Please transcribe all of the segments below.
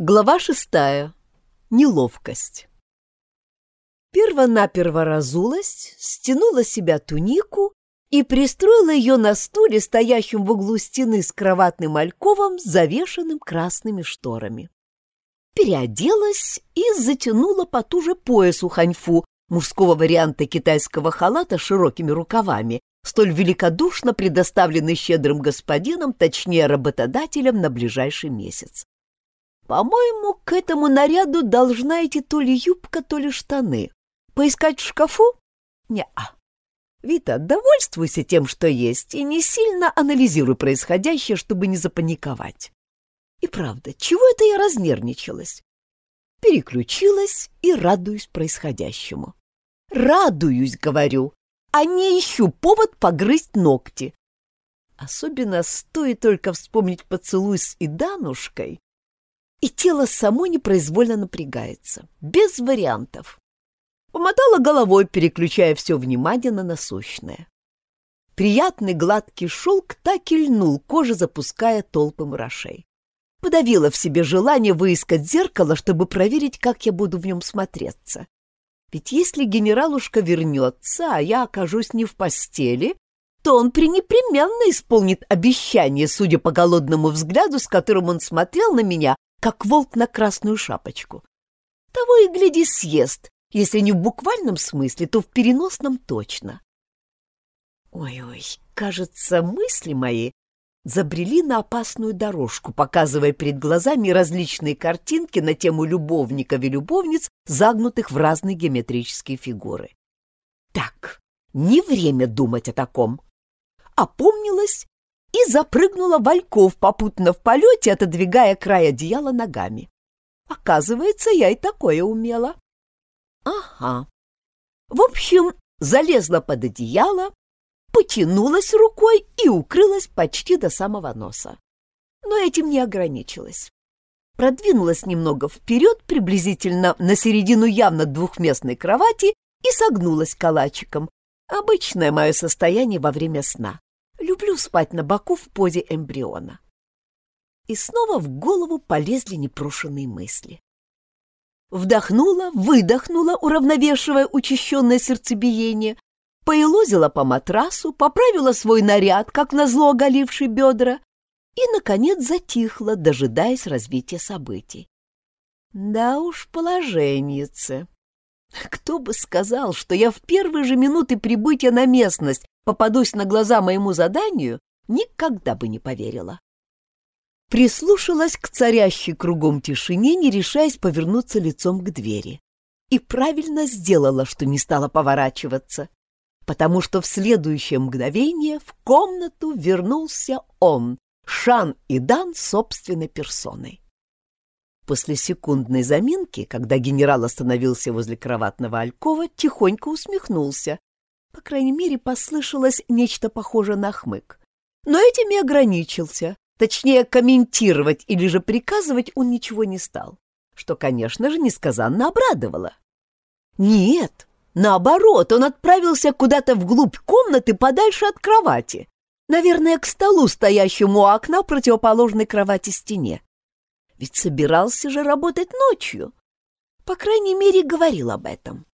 Глава шестая. Неловкость. Первонаперво разулась, стянула себя тунику и пристроила ее на стуле, стоящем в углу стены с кроватным альковом, завешенным красными шторами. Переоделась и затянула потуже поясу ханьфу, мужского варианта китайского халата с широкими рукавами, столь великодушно предоставленный щедрым господином, точнее работодателем, на ближайший месяц. По-моему, к этому наряду должна идти то ли юбка, то ли штаны. Поискать в шкафу? Не-а. Вита, довольствуйся тем, что есть, и не сильно анализируй происходящее, чтобы не запаниковать. И правда, чего это я разнервничалась? Переключилась и радуюсь происходящему. Радуюсь, говорю, а не ищу повод погрызть ногти. Особенно стоит только вспомнить поцелуй с Иданушкой, и тело само непроизвольно напрягается, без вариантов. Помотала головой, переключая все внимание на насущное. Приятный гладкий шелк так и льнул кожи, запуская толпы мурашей. Подавила в себе желание выискать зеркало, чтобы проверить, как я буду в нем смотреться. Ведь если генералушка вернется, а я окажусь не в постели, то он пренепременно исполнит обещание, судя по голодному взгляду, с которым он смотрел на меня, как волк на красную шапочку. Того и гляди съест, если не в буквальном смысле, то в переносном точно. Ой-ой, кажется, мысли мои забрели на опасную дорожку, показывая перед глазами различные картинки на тему любовников и любовниц, загнутых в разные геометрические фигуры. Так, не время думать о таком. Опомнилась и запрыгнула вальков, попутно в полете, отодвигая край одеяла ногами. Оказывается, я и такое умела. Ага. В общем, залезла под одеяло, потянулась рукой и укрылась почти до самого носа. Но этим не ограничилась. Продвинулась немного вперед, приблизительно на середину явно двухместной кровати и согнулась калачиком. Обычное мое состояние во время сна. Люблю спать на боку в позе эмбриона. И снова в голову полезли непрошенные мысли. Вдохнула, выдохнула, уравновешивая учащенное сердцебиение, поелозила по матрасу, поправила свой наряд, как назло оголивший бедра, и, наконец, затихла, дожидаясь развития событий. Да уж, положенница. Кто бы сказал, что я в первые же минуты прибытия на местность попадусь на глаза моему заданию, никогда бы не поверила. Прислушалась к царящей кругом тишине, не решаясь повернуться лицом к двери. И правильно сделала, что не стала поворачиваться потому что в следующее мгновение в комнату вернулся он, Шан и Дан собственной персоной. После секундной заминки, когда генерал остановился возле кроватного алькова, тихонько усмехнулся. По крайней мере, послышалось нечто похожее на хмык. Но этим и ограничился. Точнее, комментировать или же приказывать он ничего не стал, что, конечно же, несказанно обрадовало. Нет, Наоборот, он отправился куда-то вглубь комнаты подальше от кровати. Наверное, к столу, стоящему у окна противоположной кровати стене. Ведь собирался же работать ночью. По крайней мере, говорил об этом.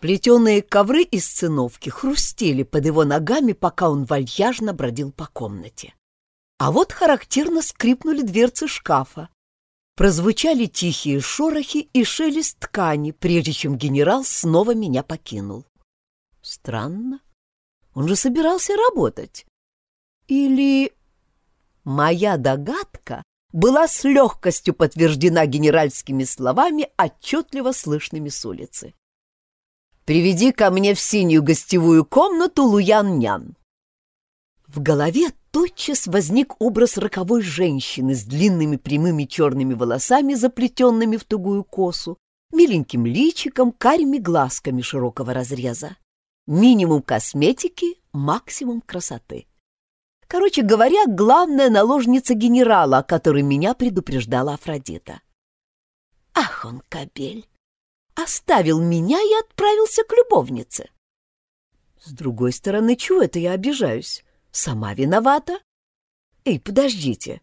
Плетеные ковры из циновки хрустели под его ногами, пока он вальяжно бродил по комнате. А вот характерно скрипнули дверцы шкафа, Прозвучали тихие шорохи и шелест ткани, прежде чем генерал снова меня покинул. Странно. Он же собирался работать. Или... Моя догадка была с легкостью подтверждена генеральскими словами, отчетливо слышными с улицы. «Приведи ко мне в синюю гостевую комнату Луян-нян». В голове тотчас возник образ роковой женщины с длинными прямыми черными волосами, заплетенными в тугую косу, миленьким личиком, карими глазками широкого разреза. Минимум косметики, максимум красоты. Короче говоря, главная наложница генерала, о которой меня предупреждала Афродита. Ах он, кобель! Оставил меня и отправился к любовнице. С другой стороны, чего это я обижаюсь? Сама виновата? Эй, подождите.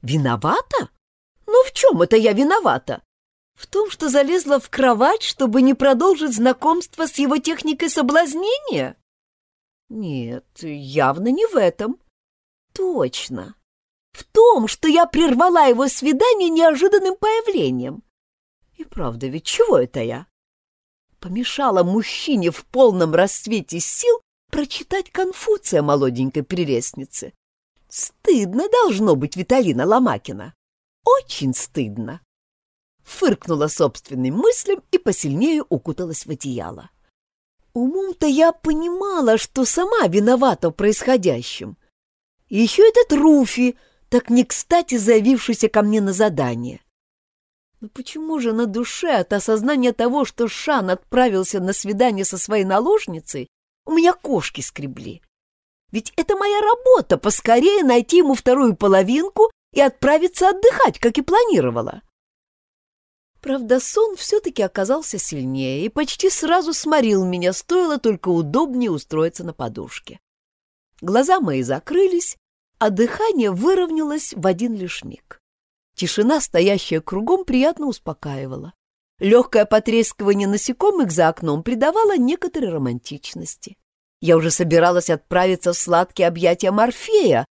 Виновата? Ну в чем это я виновата? В том, что залезла в кровать, чтобы не продолжить знакомство с его техникой соблазнения? Нет, явно не в этом. Точно. В том, что я прервала его свидание неожиданным появлением. И правда, ведь чего это я? Помешала мужчине в полном расцвете сил прочитать Конфуция молоденькой прелестнице. Стыдно должно быть Виталина Ломакина. Очень стыдно. Фыркнула собственным мыслям и посильнее укуталась в одеяло. Умом-то я понимала, что сама виновата в происходящем. Еще этот Руфи, так не кстати заявившийся ко мне на задание. Но почему же на душе от осознания того, что Шан отправился на свидание со своей наложницей, у меня кошки скребли? Ведь это моя работа — поскорее найти ему вторую половинку и отправиться отдыхать, как и планировала. Правда, сон все-таки оказался сильнее и почти сразу сморил меня, стоило только удобнее устроиться на подушке. Глаза мои закрылись, а дыхание выровнялось в один лишь миг. Тишина, стоящая кругом, приятно успокаивала. Легкое потрескивание насекомых за окном придавало некоторой романтичности. Я уже собиралась отправиться в сладкие объятия Морфея,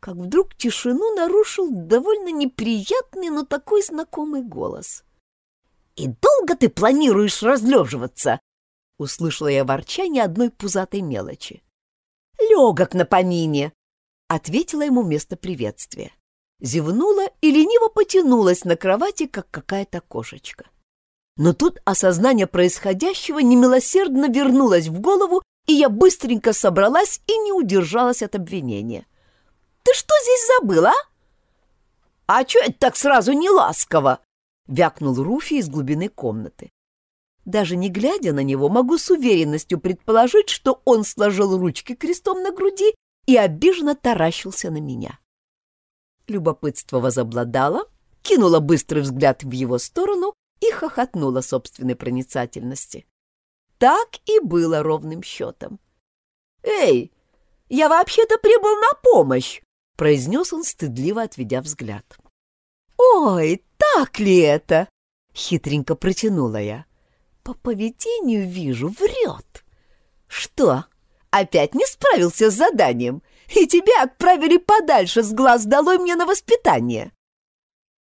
как вдруг тишину нарушил довольно неприятный, но такой знакомый голос. «И долго ты планируешь разлеживаться?» — услышала я ворчание одной пузатой мелочи. «Легок на помине!» — ответила ему вместо приветствия. Зевнула и лениво потянулась на кровати, как какая-то кошечка. Но тут осознание происходящего немилосердно вернулось в голову, и я быстренько собралась и не удержалась от обвинения. «Ты что здесь забыла, а?» «А чё это так сразу не ласково?» — вякнул Руфи из глубины комнаты. Даже не глядя на него, могу с уверенностью предположить, что он сложил ручки крестом на груди и обиженно таращился на меня. Любопытство возобладало, кинула быстрый взгляд в его сторону и хохотнула собственной проницательности. Так и было ровным счетом. «Эй, я вообще-то прибыл на помощь!» — произнес он, стыдливо отведя взгляд. «Ой, так ли это?» — хитренько протянула я. «По поведению вижу, врет». «Что, опять не справился с заданием, и тебя отправили подальше с глаз долой мне на воспитание?»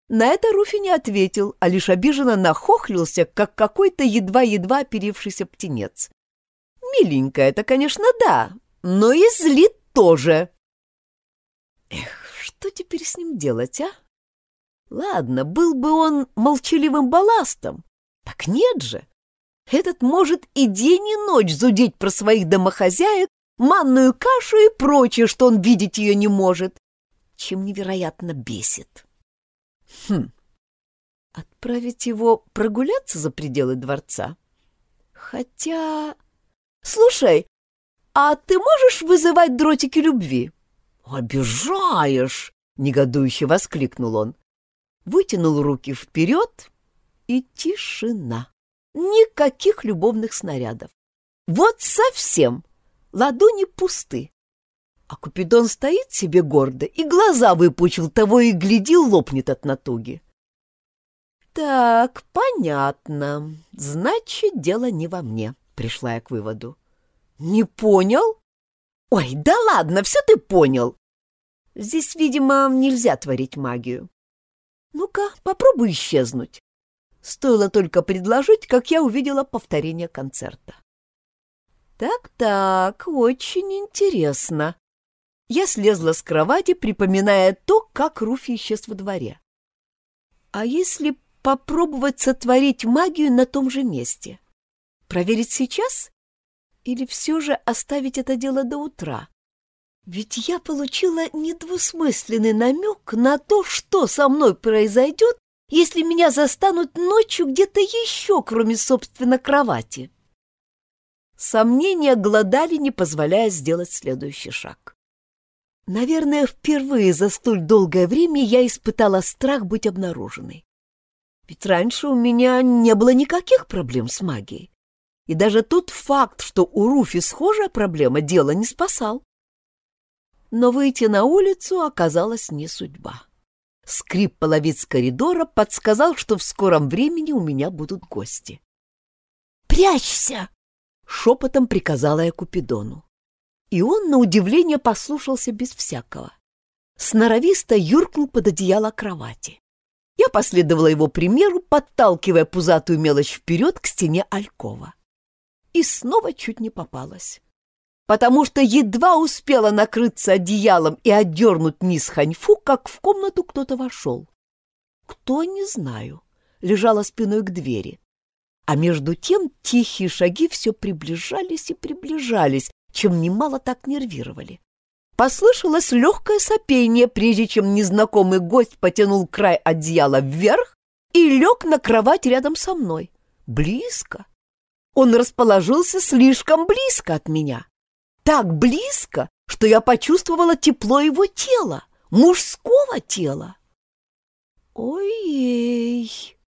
На это Руфи не ответил, а лишь обиженно нахохлился, как какой-то едва-едва оперившийся птенец. «Миленько это, конечно, да, но и злит тоже». «Эх, что теперь с ним делать, а?» Ладно, был бы он молчаливым балластом. Так нет же. Этот может и день, и ночь зудеть про своих домохозяек, манную кашу и прочее, что он видеть ее не может, чем невероятно бесит. Хм, отправить его прогуляться за пределы дворца? Хотя... Слушай, а ты можешь вызывать дротики любви? Обижаешь! Негодующе воскликнул он вытянул руки вперед, и тишина. Никаких любовных снарядов. Вот совсем. Ладони пусты. А Купидон стоит себе гордо и глаза выпучил, того и глядел, лопнет от натуги. Так, понятно. Значит, дело не во мне, пришла я к выводу. Не понял? Ой, да ладно, все ты понял. Здесь, видимо, нельзя творить магию. Ну-ка, попробуй исчезнуть. Стоило только предложить, как я увидела повторение концерта. Так-так, очень интересно. Я слезла с кровати, припоминая то, как Руфи исчез во дворе. А если попробовать сотворить магию на том же месте? Проверить сейчас? Или все же оставить это дело до утра? Ведь я получила недвусмысленный намек на то, что со мной произойдет, если меня застанут ночью где-то еще, кроме, собственно, кровати. Сомнения глодали, не позволяя сделать следующий шаг. Наверное, впервые за столь долгое время я испытала страх быть обнаруженной. Ведь раньше у меня не было никаких проблем с магией. И даже тот факт, что у Руфи схожая проблема, дело не спасал но выйти на улицу оказалась не судьба. Скрип половиц коридора подсказал, что в скором времени у меня будут гости. «Прячься!» — шепотом приказала я Купидону. И он, на удивление, послушался без всякого. Сноровисто юркнул под одеяло кровати. Я последовала его примеру, подталкивая пузатую мелочь вперед к стене Алькова. И снова чуть не попалась. Потому что едва успела накрыться одеялом и отдернуть низ ханьфу, как в комнату кто-то вошел. Кто, не знаю, лежала спиной к двери. А между тем тихие шаги все приближались и приближались, чем немало так нервировали. Послышалось легкое сопение, прежде чем незнакомый гость потянул край одеяла вверх и лег на кровать рядом со мной. Близко. Он расположился слишком близко от меня. Так близко, что я почувствовала тепло его тела, мужского тела. Ой-ей!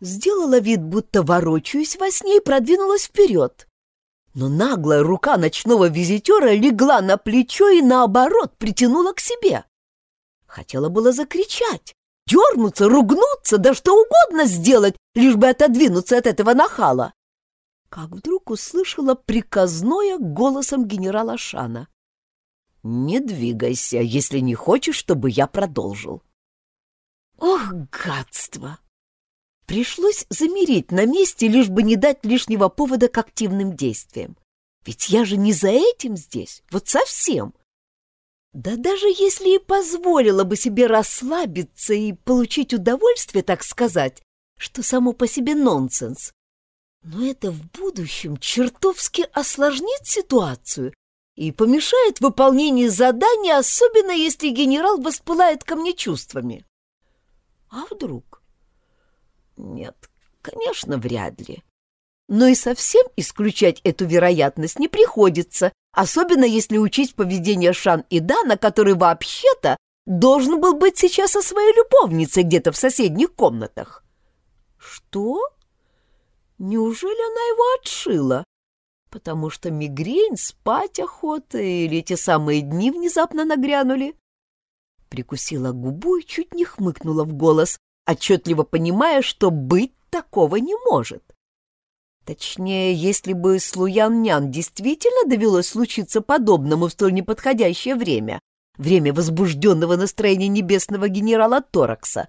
Сделала вид, будто ворочаюсь во сне и продвинулась вперед но наглая рука ночного визитера легла на плечо и, наоборот, притянула к себе. Хотела было закричать, дернуться, ругнуться, да что угодно сделать, лишь бы отодвинуться от этого нахала. Как вдруг услышала приказное голосом генерала Шана. «Не двигайся, если не хочешь, чтобы я продолжил». «Ох, гадство!» Пришлось замереть на месте, лишь бы не дать лишнего повода к активным действиям. Ведь я же не за этим здесь, вот совсем. Да даже если и позволила бы себе расслабиться и получить удовольствие, так сказать, что само по себе нонсенс, но это в будущем чертовски осложнит ситуацию и помешает выполнению задания, особенно если генерал воспылает ко мне чувствами. А вдруг? Нет, конечно, вряд ли. Но и совсем исключать эту вероятность не приходится, особенно если учить поведение Шан и Дана, который вообще-то должен был быть сейчас со своей любовницей где-то в соседних комнатах. Что? Неужели она его отшила? Потому что мигрень, спать охота или те самые дни внезапно нагрянули? Прикусила губу и чуть не хмыкнула в голос, отчетливо понимая, что быть такого не может. Точнее, если бы с Луян-Нян действительно довелось случиться подобному в столь неподходящее время, время возбужденного настроения небесного генерала Торакса,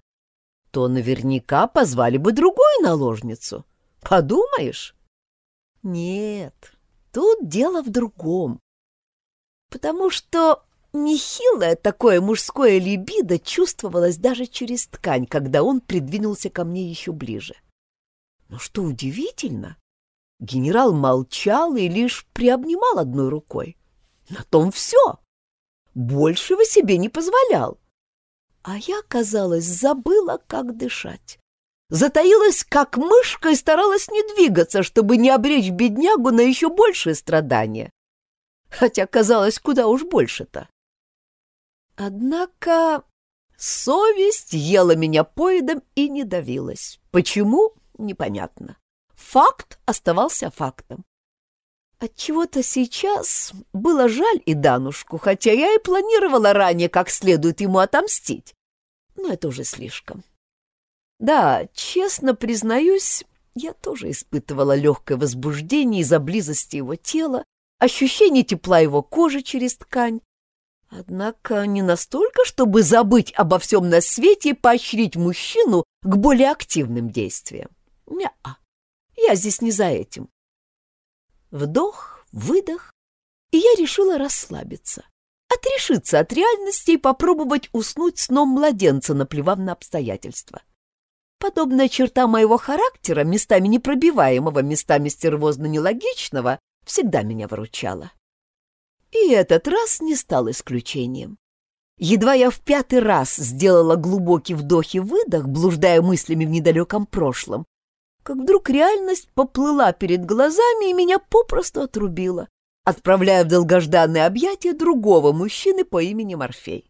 то наверняка позвали бы другую наложницу. Подумаешь? Нет, тут дело в другом. Потому что Нехилое такое мужское либидо чувствовалось даже через ткань, когда он придвинулся ко мне еще ближе. Но что удивительно, генерал молчал и лишь приобнимал одной рукой. На том все. Большего себе не позволял. А я, казалось, забыла, как дышать. Затаилась, как мышка, и старалась не двигаться, чтобы не обречь беднягу на еще большее страдание. Хотя казалось, куда уж больше-то. Однако совесть ела меня поедом и не давилась. Почему? Непонятно. Факт оставался фактом. Отчего-то сейчас было жаль и Данушку, хотя я и планировала ранее как следует ему отомстить. Но это уже слишком. Да, честно признаюсь, я тоже испытывала легкое возбуждение из-за близости его тела, ощущение тепла его кожи через ткань, Однако не настолько, чтобы забыть обо всем на свете и поощрить мужчину к более активным действиям. Ня-а, я здесь не за этим. Вдох, выдох, и я решила расслабиться, отрешиться от реальности и попробовать уснуть сном младенца, наплевав на обстоятельства. Подобная черта моего характера, местами непробиваемого, местами стервозно-нелогичного, всегда меня выручала. И этот раз не стал исключением. Едва я в пятый раз сделала глубокий вдох и выдох, блуждая мыслями в недалеком прошлом, как вдруг реальность поплыла перед глазами и меня попросту отрубила, отправляя в долгожданное объятие другого мужчины по имени Морфей.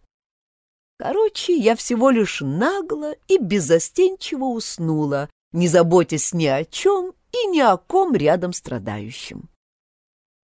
Короче, я всего лишь нагло и беззастенчиво уснула, не заботясь ни о чем и ни о ком рядом страдающим.